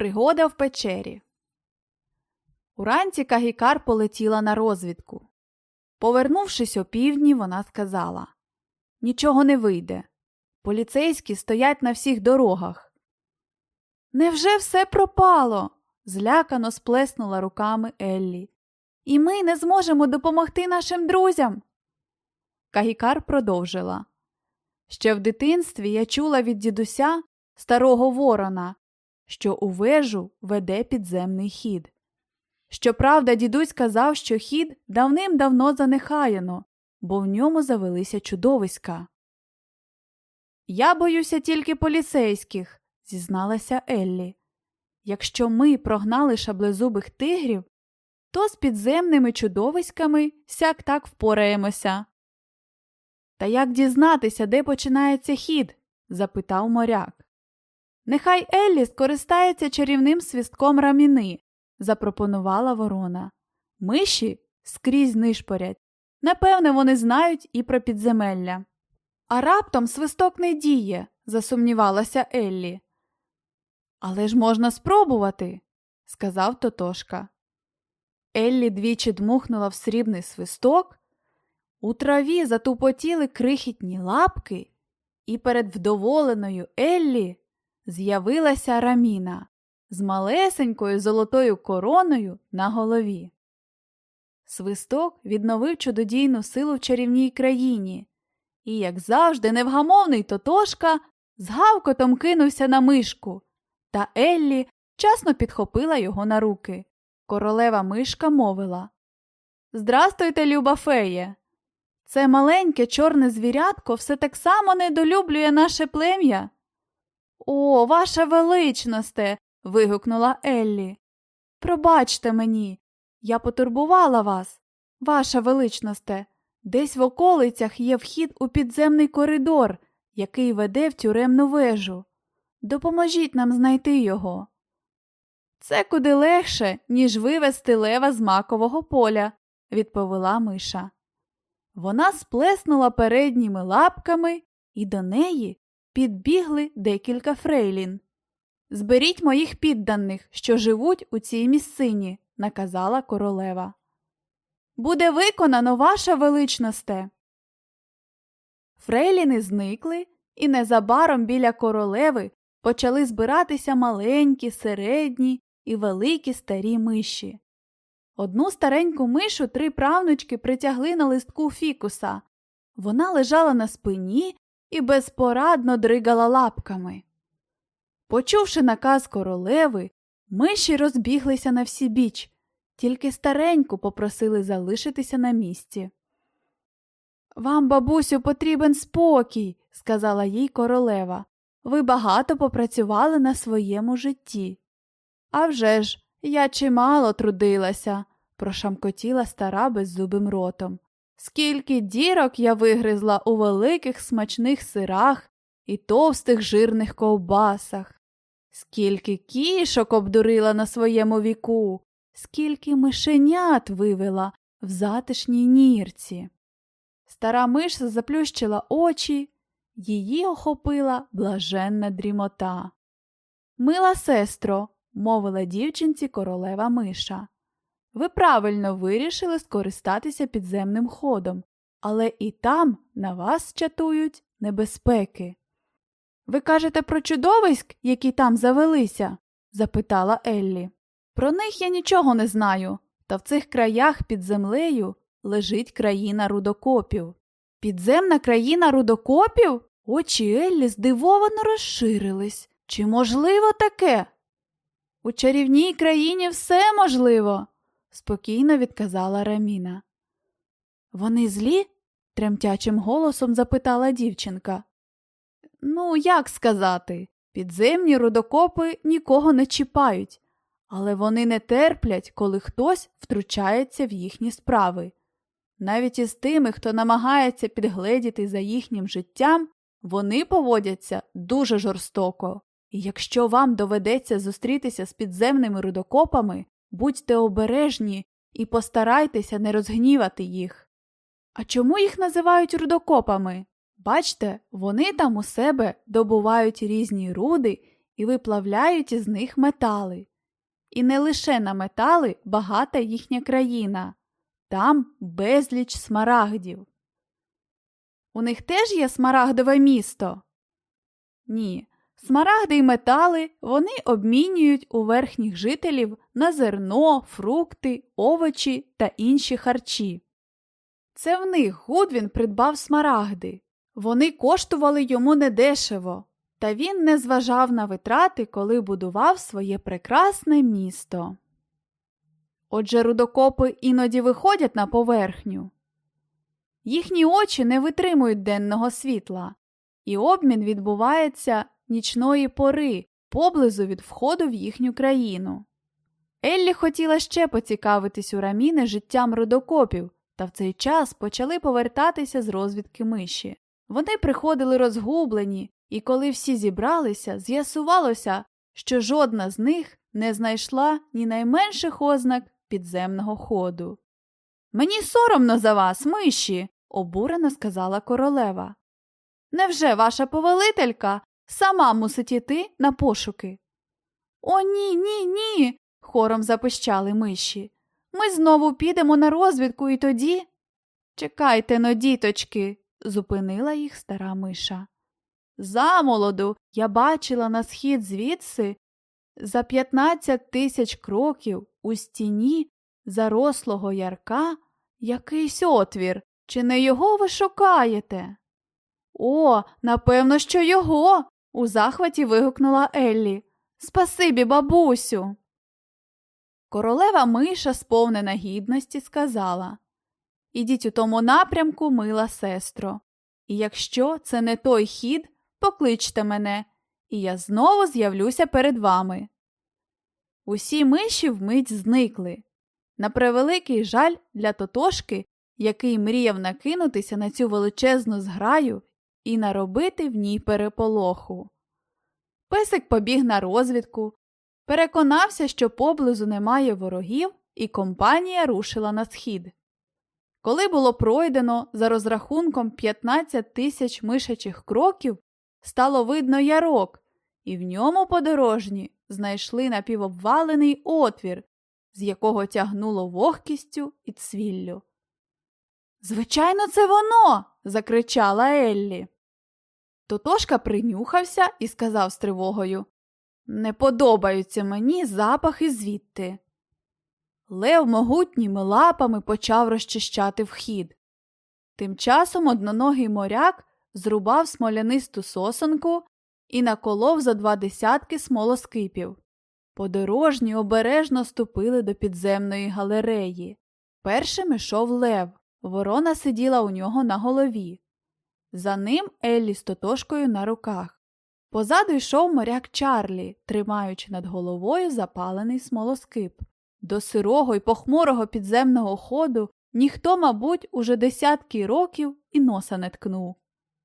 Пригода в печері. Уранці Кагікар полетіла на розвідку. Повернувшись опівдні, вона сказала Нічого не вийде. Поліцейські стоять на всіх дорогах. Невже все пропало? злякано сплеснула руками Еллі. І ми не зможемо допомогти нашим друзям. Кагікар продовжила. Ще в дитинстві я чула від дідуся старого ворона, що у вежу веде підземний хід. Щоправда, дідусь казав, що хід давним-давно занехаяно, бо в ньому завелися чудовиська. Я боюся тільки поліцейських, зізналася Еллі. Якщо ми прогнали шаблезубих тигрів, то з підземними чудовиськами сяк так впораємося. Та як дізнатися, де починається хід? запитав моряк. Нехай Еллі скористається чарівним свістком раміни, запропонувала ворона. Миші скрізь нишпорять. Напевне, вони знають і про підземелля. А раптом свисток не діє, засумнівалася Еллі. Але ж можна спробувати, сказав Тотошка. Еллі двічі дмухнула в срібний свисток, у траві затупотіли крихітні лапки, і перед вдоволеною Еллі з'явилася раміна з малесенькою золотою короною на голові. Свисток відновив чудодійну силу в чарівній країні, і, як завжди, невгамовний Тотошка з гавкотом кинувся на мишку, та Еллі вчасно підхопила його на руки. Королева мишка мовила Здрастуйте, люба феє! Це маленьке чорне звірятко все так само недолюблює наше плем'я. О, ваша величносте. вигукнула Еллі. Пробачте мені, я потурбувала вас, ваша величносте. Десь в околицях є вхід у підземний коридор, який веде в тюремну вежу. Допоможіть нам знайти його. Це куди легше, ніж вивести лева з макового поля, відповіла миша. Вона сплеснула передніми лапками, і до неї підбігли декілька фрейлін. Зберіть моїх підданих, що живуть у цій місцині, наказала королева. Буде виконано ваша величносте. Фрейліни зникли, і незабаром біля королеви почали збиратися маленькі, середні і великі старі миші. Одну стареньку мишу три правнучки притягли на листку фікуса. Вона лежала на спині і безпорадно дригала лапками. Почувши наказ королеви, миші розбіглися на всі біч, тільки стареньку попросили залишитися на місці. Вам, бабусю, потрібен спокій, сказала їй королева. Ви багато попрацювали на своєму житті. «А вже ж, я чимало трудилася, прошамкотіла стара беззубим ротом. Скільки дірок я вигризла у великих смачних сирах і товстих жирних ковбасах, скільки кішок обдурила на своєму віку, скільки мишенят вивела в затишній нірці. Стара миш заплющила очі, її охопила блаженна дрімота. Мила сестро, мовила дівчинці королева миша. Ви правильно вирішили скористатися підземним ходом, але і там на вас чатують небезпеки. Ви кажете про чудовиськ, які там завелися? запитала Еллі. Про них я нічого не знаю, та в цих краях під землею лежить країна рудокопів. Підземна країна рудокопів? Очі Еллі здивовано розширились. Чи можливо таке? У чарівній країні все можливо, спокійно відказала Раміна. Вони злі? тремтячим голосом запитала дівчинка. Ну, як сказати, підземні рудокопи нікого не чіпають, але вони не терплять, коли хтось втручається в їхні справи. Навіть із тими, хто намагається підгледіти за їхнім життям, вони поводяться дуже жорстоко. І якщо вам доведеться зустрітися з підземними рудокопами, будьте обережні і постарайтеся не розгнівати їх. А чому їх називають рудокопами? Бачте, вони там у себе добувають різні руди і виплавляють із них метали. І не лише на метали багата їхня країна, там безліч смарагдів. У них теж є смарагдове місто? Ні. Смарагди й метали вони обмінюють у верхніх жителів на зерно, фрукти, овочі та інші харчі. Це в них Гудвін придбав смарагди. Вони коштували йому недешево, та він не зважав на витрати, коли будував своє прекрасне місто. Отже, рудокопи іноді виходять на поверхню. Їхні очі не витримують денного світла, і обмін відбувається нічної пори поблизу від входу в їхню країну. Еллі хотіла ще поцікавитись у раміни життям рудокопів, та в цей час почали повертатися з розвідки миші. Вони приходили розгублені, і коли всі зібралися, з'ясувалося, що жодна з них не знайшла ні найменших ознак підземного ходу. Мені соромно за вас, миші, обурено сказала королева. Невже ваша повелителька сама мусить іти на пошуки? О, ні, ні, ні. хором запищали миші. Ми знову підемо на розвідку і тоді. Чекайте но, діточки, зупинила їх стара миша. Замолоду я бачила на схід звідси за 15 тисяч кроків у стіні зарослого ярка якийсь отвір. Чи не його ви шукаєте? О, напевно, що його. У захваті вигукнула Еллі. Спасибі, бабусю. Королева миша, сповнена гідності, сказала Ідіть у тому напрямку, мила сестро, і якщо це не той хід, покличте мене, і я знову з'явлюся перед вами. Усі миші вмить зникли. На превеликий жаль для Тотошки, який мріяв накинутися на цю величезну зграю і наробити в ній переполоху. Песик побіг на розвідку, переконався, що поблизу немає ворогів, і компанія рушила на схід. Коли було пройдено за розрахунком 15 тисяч мишачих кроків, стало видно ярок, і в ньому подорожні знайшли напівобвалений отвір, з якого тягнуло вогкістю і цвіллю. Звичайно, це воно. закричала Еллі. Тотошка принюхався і сказав з тривогою Не подобаються мені запахи звідти. Лев могутніми лапами почав розчищати вхід. Тим часом одноногий моряк зрубав смолянисту сосенку і наколов за два десятки смолоскипів. Подорожні обережно ступили до підземної галереї. Першим ішов лев, ворона сиділа у нього на голові. За ним Еллі з тотошкою на руках. Позаду йшов моряк Чарлі, тримаючи над головою запалений смолоскип. До сирого й похмурого підземного ходу ніхто, мабуть, уже десятки років і носа не ткнув.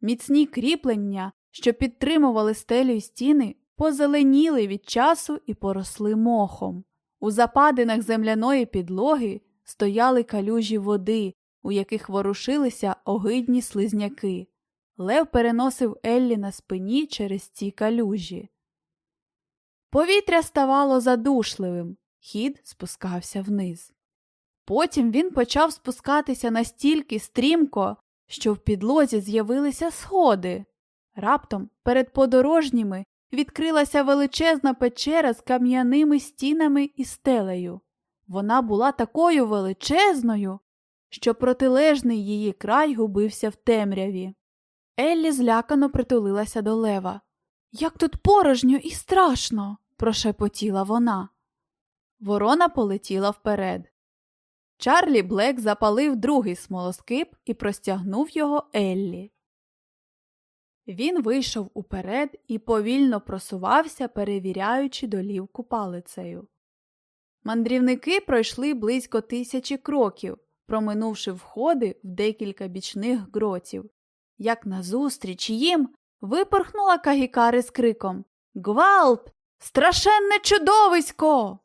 Міцні кріплення, що підтримували стелю й стіни, позеленіли від часу і поросли мохом. У западинах земляної підлоги стояли калюжі води, у яких ворушилися огидні слизняки. Лев переносив Еллі на спині через ці калюжі. Повітря ставало задушливим, хід спускався вниз. Потім він почав спускатися настільки стрімко, що в підлозі з'явилися сходи. Раптом перед подорожніми відкрилася величезна печера з кам'яними стінами і стелею. Вона була такою величезною, що протилежний її край губився в темряві. Еллі злякано притулилася до лева. Як тут порожньо і страшно, прошепотіла вона. Ворона полетіла вперед. Чарлі Блек запалив другий смолоскип і простягнув його Еллі. Він вийшов уперед і повільно просувався, перевіряючи долівку палицею. Мандрівники пройшли близько тисячі кроків, проминувши входи в декілька бічних гротів. Як назустріч їм випорхнула Кагікари з криком Гвалт! Страшенне чудовисько!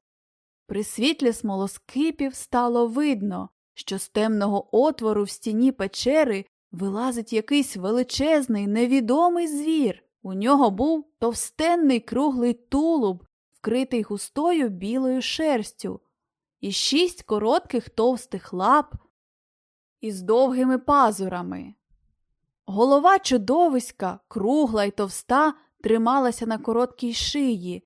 При світлі смолоскипів стало видно, що з темного отвору в стіні печери вилазить якийсь величезний невідомий звір У нього був товстенний круглий тулуб, вкритий густою білою шерстю, і шість коротких товстих лап із довгими пазурами. Голова чудовиська, кругла й товста, трималася на короткій шиї,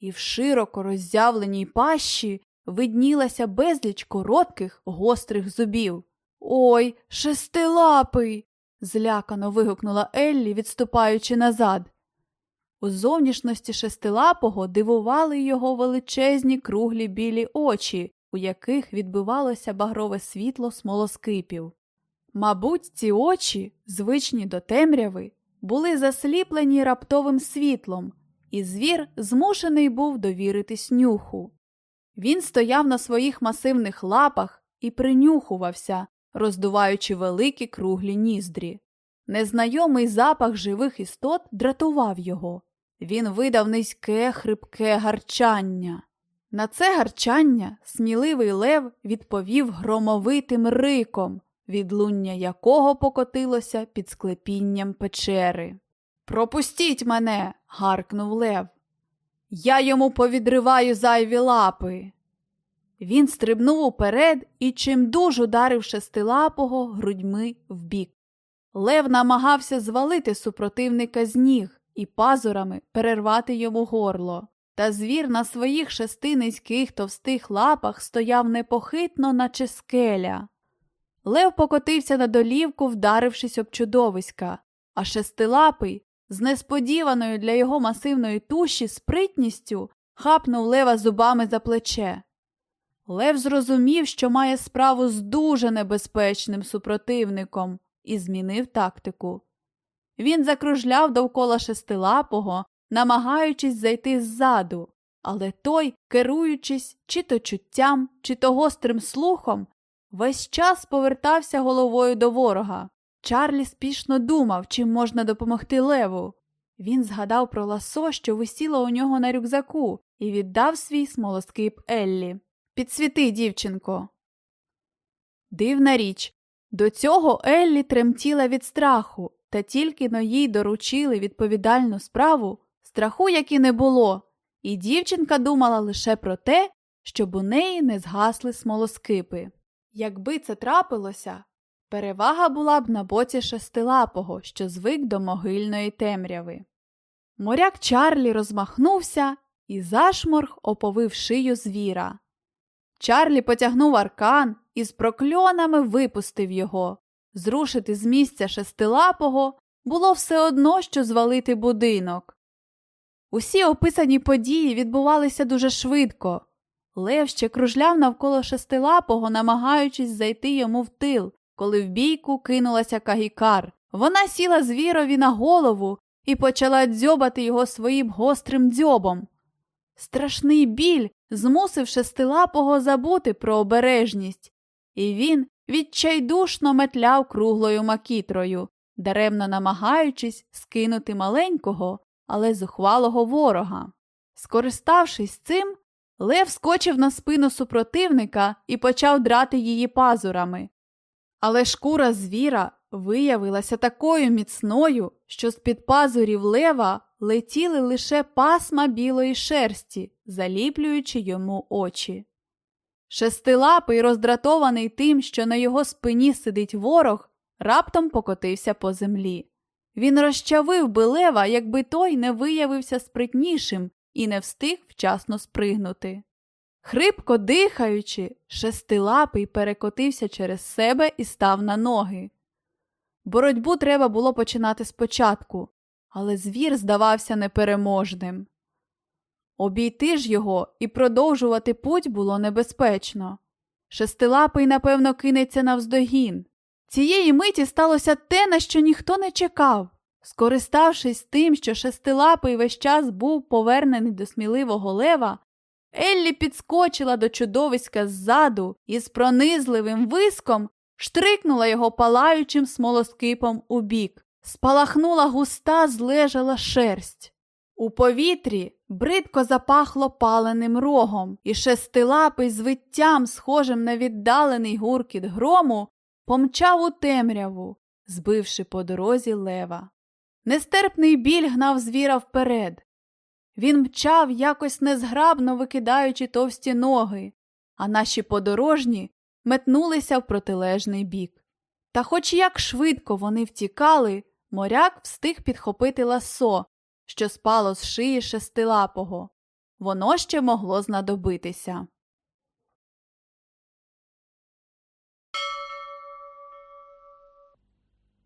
і в широко роззявленій пащі виднілася безліч коротких гострих зубів. Ой, шестилапий. злякано вигукнула Еллі, відступаючи назад. У зовнішності шестилапого дивували його величезні круглі білі очі, у яких відбивалося багрове світло смолоскипів. Мабуть, ці очі, звичні до темряви, були засліплені раптовим світлом, і звір змушений був довіритись нюху. Він стояв на своїх масивних лапах і принюхувався, роздуваючи великі круглі ніздрі. Незнайомий запах живих істот дратував його. Він видав низьке, хрипке гарчання. На це гарчання сміливий лев відповів громовитим риком, відлуння якого покотилося під склепінням печери. Пропустіть мене. гаркнув Лев. Я йому повідриваю зайві лапи. Він стрибнув уперед і чимдуж ударив шестилапого грудьми вбік. Лев намагався звалити супротивника з ніг і пазурами перервати йому горло. Та звір на своїх шести низьких товстих лапах стояв непохитно, наче скеля. Лев покотився на долівку, вдарившись об чудовиська, а шестилапий, з несподіваною для його масивної туші спритністю, хапнув лева зубами за плече. Лев зрозумів, що має справу з дуже небезпечним супротивником, і змінив тактику. Він закружляв довкола шестилапого, намагаючись зайти ззаду, але той, керуючись чи то чуттям, чи то гострим слухом, весь час повертався головою до ворога. Чарлі спішно думав, чим можна допомогти леву. Він згадав про ласо, що висіло у нього на рюкзаку, і віддав свій смолоскип Еллі. Підсвіти, дівчинко. Дивна річ. До цього Еллі тремтіла від страху, та тільки но їй доручили відповідальну справу, страху як і не було, і дівчинка думала лише про те, щоб у неї не згасли смолоскипи. Якби це трапилося, перевага була б на боці шестилапого, що звик до могильної темряви. Моряк Чарлі розмахнувся і зашморг оповив шию звіра. Чарлі потягнув аркан і з прокльонами випустив його. Зрушити з місця шестилапого було все одно, що звалити будинок. Усі описані події відбувалися дуже швидко. Лев ще кружляв навколо шестилапого, намагаючись зайти йому в тил, коли в бійку кинулася кагікар. Вона сіла звірові на голову і почала дзьобати його своїм гострим дзьобом. Страшний біль змусив шестилапого забути про обережність, і він відчайдушно метляв круглою макітрою, даремно намагаючись скинути маленького, але зухвалого ворога. Скориставшись цим, Лев скочив на спину супротивника і почав драти її пазурами. Але шкура звіра виявилася такою міцною, що з-під пазурів лева летіли лише пасма білої шерсті, заліплюючи йому очі. Шестилапий, роздратований тим, що на його спині сидить ворог, раптом покотився по землі. Він розчавив би лева, якби той не виявився спритнішим і не встиг вчасно спригнути. Хрипко дихаючи, шестилапий перекотився через себе і став на ноги. Боротьбу треба було починати спочатку, але звір здавався непереможним. Обійти ж його і продовжувати путь було небезпечно. Шестилапий, напевно, кинеться навздогін. Цієї миті сталося те, на що ніхто не чекав. Скориставшись тим, що шестилапий весь час був повернений до сміливого лева, Еллі підскочила до чудовиська ззаду і з пронизливим виском штрикнула його палаючим смолоскипом у бік. Спалахнула густа, злежала шерсть. У повітрі бридко запахло паленим рогом, і шестилапий з виттям, схожим на віддалений гуркіт грому, помчав у темряву, збивши по дорозі лева. Нестерпний біль гнав звіра вперед. Він мчав, якось незграбно викидаючи товсті ноги, а наші подорожні метнулися в протилежний бік. Та хоч як швидко вони втікали, моряк встиг підхопити ласо, що спало з шиї шестилапого. Воно ще могло знадобитися.